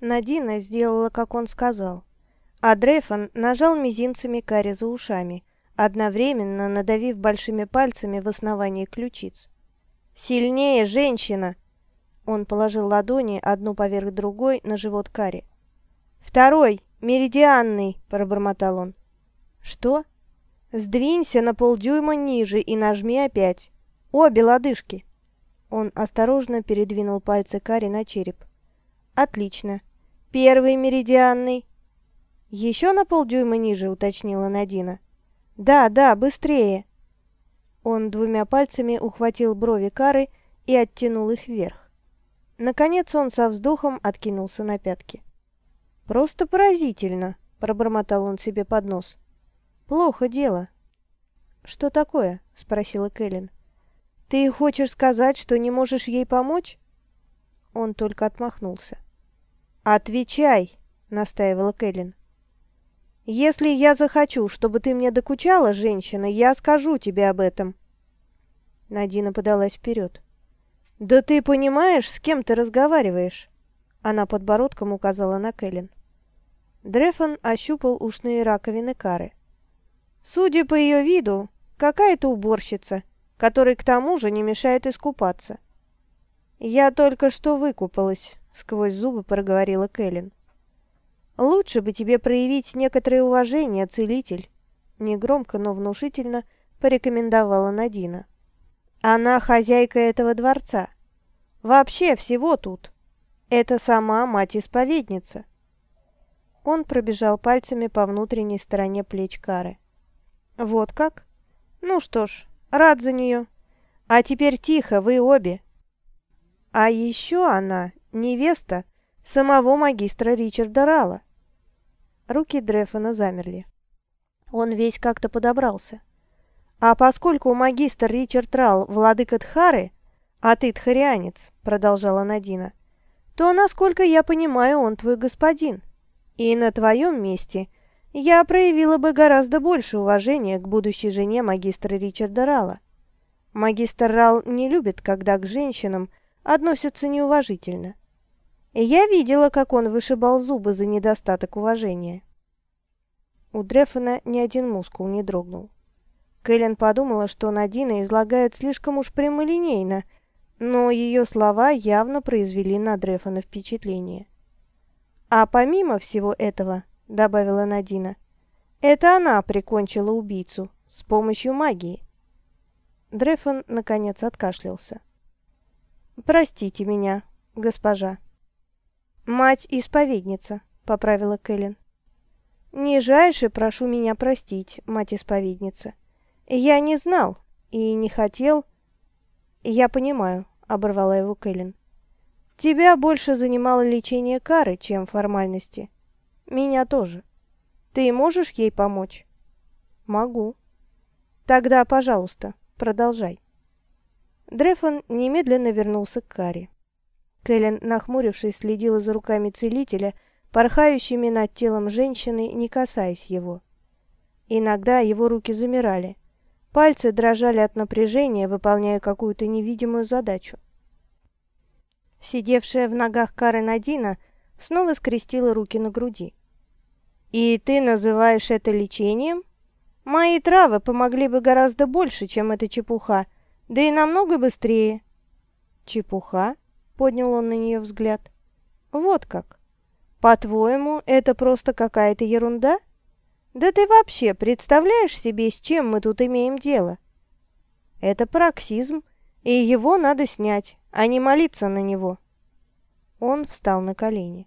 Надина сделала, как он сказал, а Дрейфон нажал мизинцами Кари за ушами, одновременно надавив большими пальцами в основании ключиц. «Сильнее, женщина!» Он положил ладони одну поверх другой на живот Кари. «Второй, меридианный!» – пробормотал он. «Что?» «Сдвинься на полдюйма ниже и нажми опять. Обе лодыжки!» Он осторожно передвинул пальцы Кари на череп. «Отлично. Первый меридианный». «Еще на полдюйма ниже», — уточнила Надина. «Да, да, быстрее!» Он двумя пальцами ухватил брови Кары и оттянул их вверх. Наконец он со вздохом откинулся на пятки. «Просто поразительно!» — пробормотал он себе под нос. «Плохо дело». «Что такое?» — спросила Кэлен. «Ты хочешь сказать, что не можешь ей помочь?» Он только отмахнулся. «Отвечай!» — настаивала Кэлен. «Если я захочу, чтобы ты мне докучала, женщина, я скажу тебе об этом». Надина подалась вперед. «Да ты понимаешь, с кем ты разговариваешь?» Она подбородком указала на Кэлен. Дрефон ощупал ушные раковины Кары. «Судя по ее виду, какая-то уборщица, которой к тому же не мешает искупаться». «Я только что выкупалась», сквозь зубы проговорила Кэлен. Лучше бы тебе проявить некоторое уважение, целитель, негромко, но внушительно порекомендовала Надина. Она хозяйка этого дворца. Вообще всего тут. Это сама мать-исповедница. Он пробежал пальцами по внутренней стороне плеч Кары. Вот как? Ну что ж, рад за нее. А теперь тихо, вы обе. А еще она невеста самого магистра Ричарда Рала. Руки Дрефона замерли. Он весь как-то подобрался. «А поскольку магистр Ричард Рал владыка Тхары, а ты тхарианец», — продолжала Надина, «то, насколько я понимаю, он твой господин. И на твоем месте я проявила бы гораздо больше уважения к будущей жене магистра Ричарда Рала. Магистр Рал не любит, когда к женщинам относятся неуважительно. Я видела, как он вышибал зубы за недостаток уважения. У Дрефона ни один мускул не дрогнул. Кэлен подумала, что Надина излагает слишком уж прямолинейно, но ее слова явно произвели на Дрефона впечатление. «А помимо всего этого», — добавила Надина, — «это она прикончила убийцу с помощью магии». Дрефон, наконец, откашлялся. «Простите меня, госпожа». «Мать-исповедница», — поправила Кэлен. «Нижайше прошу меня простить, мать-исповедница. Я не знал и не хотел...» «Я понимаю», — оборвала его Кэлен. «Тебя больше занимало лечение кары, чем формальности. Меня тоже. Ты можешь ей помочь?» «Могу». «Тогда, пожалуйста, продолжай». Дрефон немедленно вернулся к Каре. Кэлен, нахмурившись, следила за руками целителя, порхающими над телом женщины, не касаясь его. Иногда его руки замирали. Пальцы дрожали от напряжения, выполняя какую-то невидимую задачу. Сидевшая в ногах Кары Надина снова скрестила руки на груди. «И ты называешь это лечением? Мои травы помогли бы гораздо больше, чем эта чепуха, да и намного быстрее». «Чепуха?» Поднял он на нее взгляд. Вот как. По-твоему, это просто какая-то ерунда? Да ты вообще представляешь себе, с чем мы тут имеем дело? Это пароксизм, и его надо снять, а не молиться на него. Он встал на колени.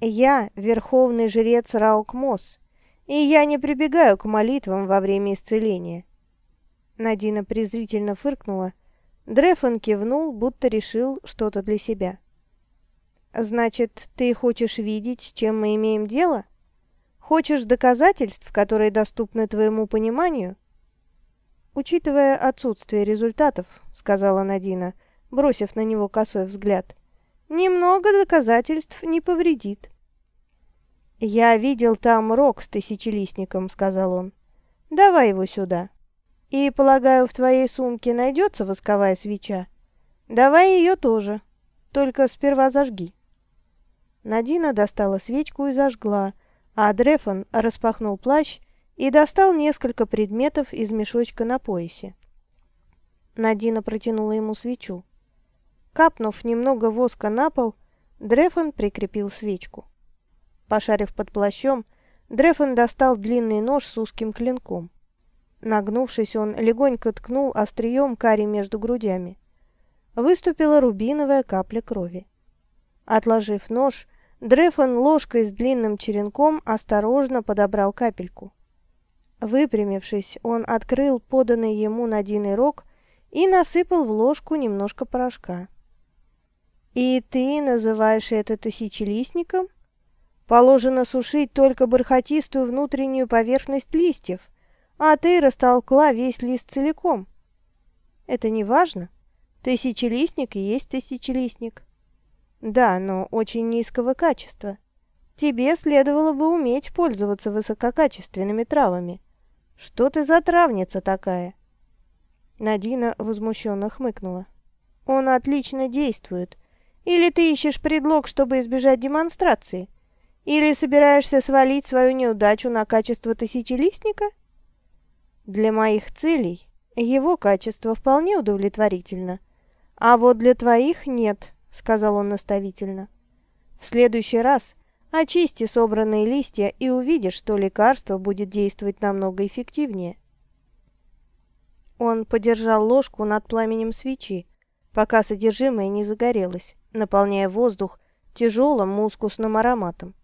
Я верховный жрец Раукмос, и я не прибегаю к молитвам во время исцеления. Надина презрительно фыркнула Дрефон кивнул, будто решил что-то для себя. «Значит, ты хочешь видеть, с чем мы имеем дело? Хочешь доказательств, которые доступны твоему пониманию?» «Учитывая отсутствие результатов», — сказала Надина, бросив на него косой взгляд, — «немного доказательств не повредит». «Я видел там рог с тысячелистником», — сказал он. «Давай его сюда». И, полагаю, в твоей сумке найдется восковая свеча? Давай ее тоже, только сперва зажги. Надина достала свечку и зажгла, а Дрефон распахнул плащ и достал несколько предметов из мешочка на поясе. Надина протянула ему свечу. Капнув немного воска на пол, Дрефон прикрепил свечку. Пошарив под плащом, Дрефон достал длинный нож с узким клинком. Нагнувшись, он легонько ткнул острием кари между грудями. Выступила рубиновая капля крови. Отложив нож, Дрефон ложкой с длинным черенком осторожно подобрал капельку. Выпрямившись, он открыл поданный ему Надиной рог и насыпал в ложку немножко порошка. «И ты называешь это тысячелистником? Положено сушить только бархатистую внутреннюю поверхность листьев, а ты растолкла весь лист целиком. Это не важно. Тысячелистник и есть тысячелистник. Да, но очень низкого качества. Тебе следовало бы уметь пользоваться высококачественными травами. Что ты за травница такая?» Надина возмущенно хмыкнула. «Он отлично действует. Или ты ищешь предлог, чтобы избежать демонстрации? Или собираешься свалить свою неудачу на качество тысячелистника?» «Для моих целей его качество вполне удовлетворительно, а вот для твоих нет», — сказал он наставительно. «В следующий раз очисти собранные листья и увидишь, что лекарство будет действовать намного эффективнее». Он подержал ложку над пламенем свечи, пока содержимое не загорелось, наполняя воздух тяжелым мускусным ароматом.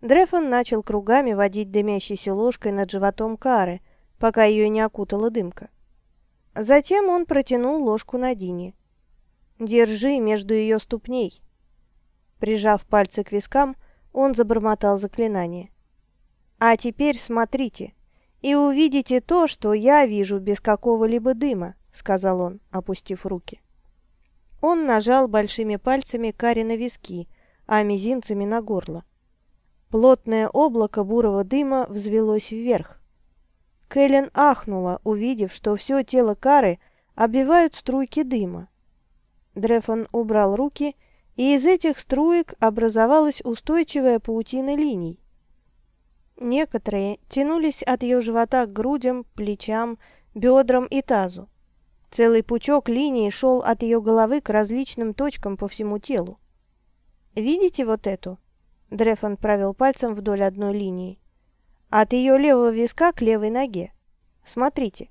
Дрефон начал кругами водить дымящейся ложкой над животом Кары, пока ее не окутала дымка. Затем он протянул ложку Надине. «Держи между ее ступней». Прижав пальцы к вискам, он забормотал заклинание. «А теперь смотрите и увидите то, что я вижу без какого-либо дыма», — сказал он, опустив руки. Он нажал большими пальцами Кари на виски, а мизинцами на горло. Плотное облако бурого дыма взвелось вверх. Кэлен ахнула, увидев, что все тело Кары обвивают струйки дыма. Дрефон убрал руки, и из этих струек образовалась устойчивая паутина линий. Некоторые тянулись от ее живота к грудям, плечам, бедрам и тазу. Целый пучок линий шел от ее головы к различным точкам по всему телу. «Видите вот эту?» Дрефон провел пальцем вдоль одной линии. «От ее левого виска к левой ноге. Смотрите».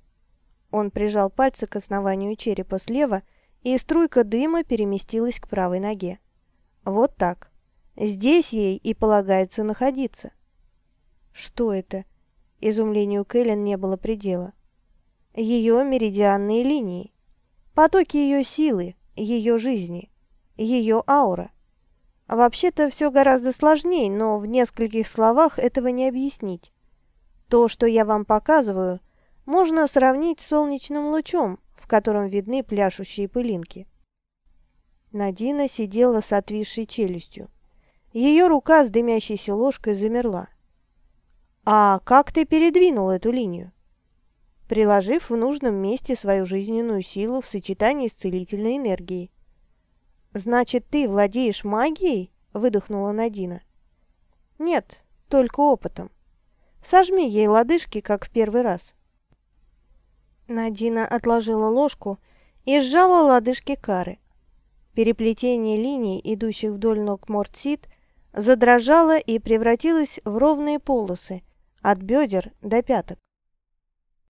Он прижал пальцы к основанию черепа слева, и струйка дыма переместилась к правой ноге. Вот так. Здесь ей и полагается находиться. Что это? Изумлению Кэлен не было предела. Ее меридианные линии. Потоки ее силы, ее жизни, ее аура. Вообще-то все гораздо сложнее, но в нескольких словах этого не объяснить. То, что я вам показываю, можно сравнить с солнечным лучом, в котором видны пляшущие пылинки. Надина сидела с отвисшей челюстью. Ее рука с дымящейся ложкой замерла. А как ты передвинул эту линию? Приложив в нужном месте свою жизненную силу в сочетании с целительной энергией. Значит, ты владеешь магией? Выдохнула Надина. Нет, только опытом. Сожми ей лодыжки, как в первый раз. Надина отложила ложку и сжала лодыжки Кары. Переплетение линий, идущих вдоль ног Мортсит, задрожало и превратилось в ровные полосы, от бедер до пяток.